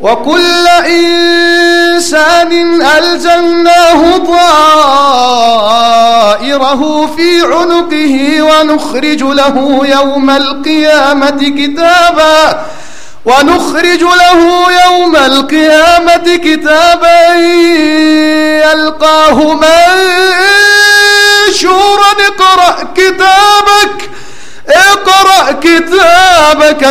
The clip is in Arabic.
وكل إنسان ألزمناه طائره في عنقه ونخرج له يوم القيامة كتابا ونخرج له يوم القيامة كتابا يلقاه منشورا.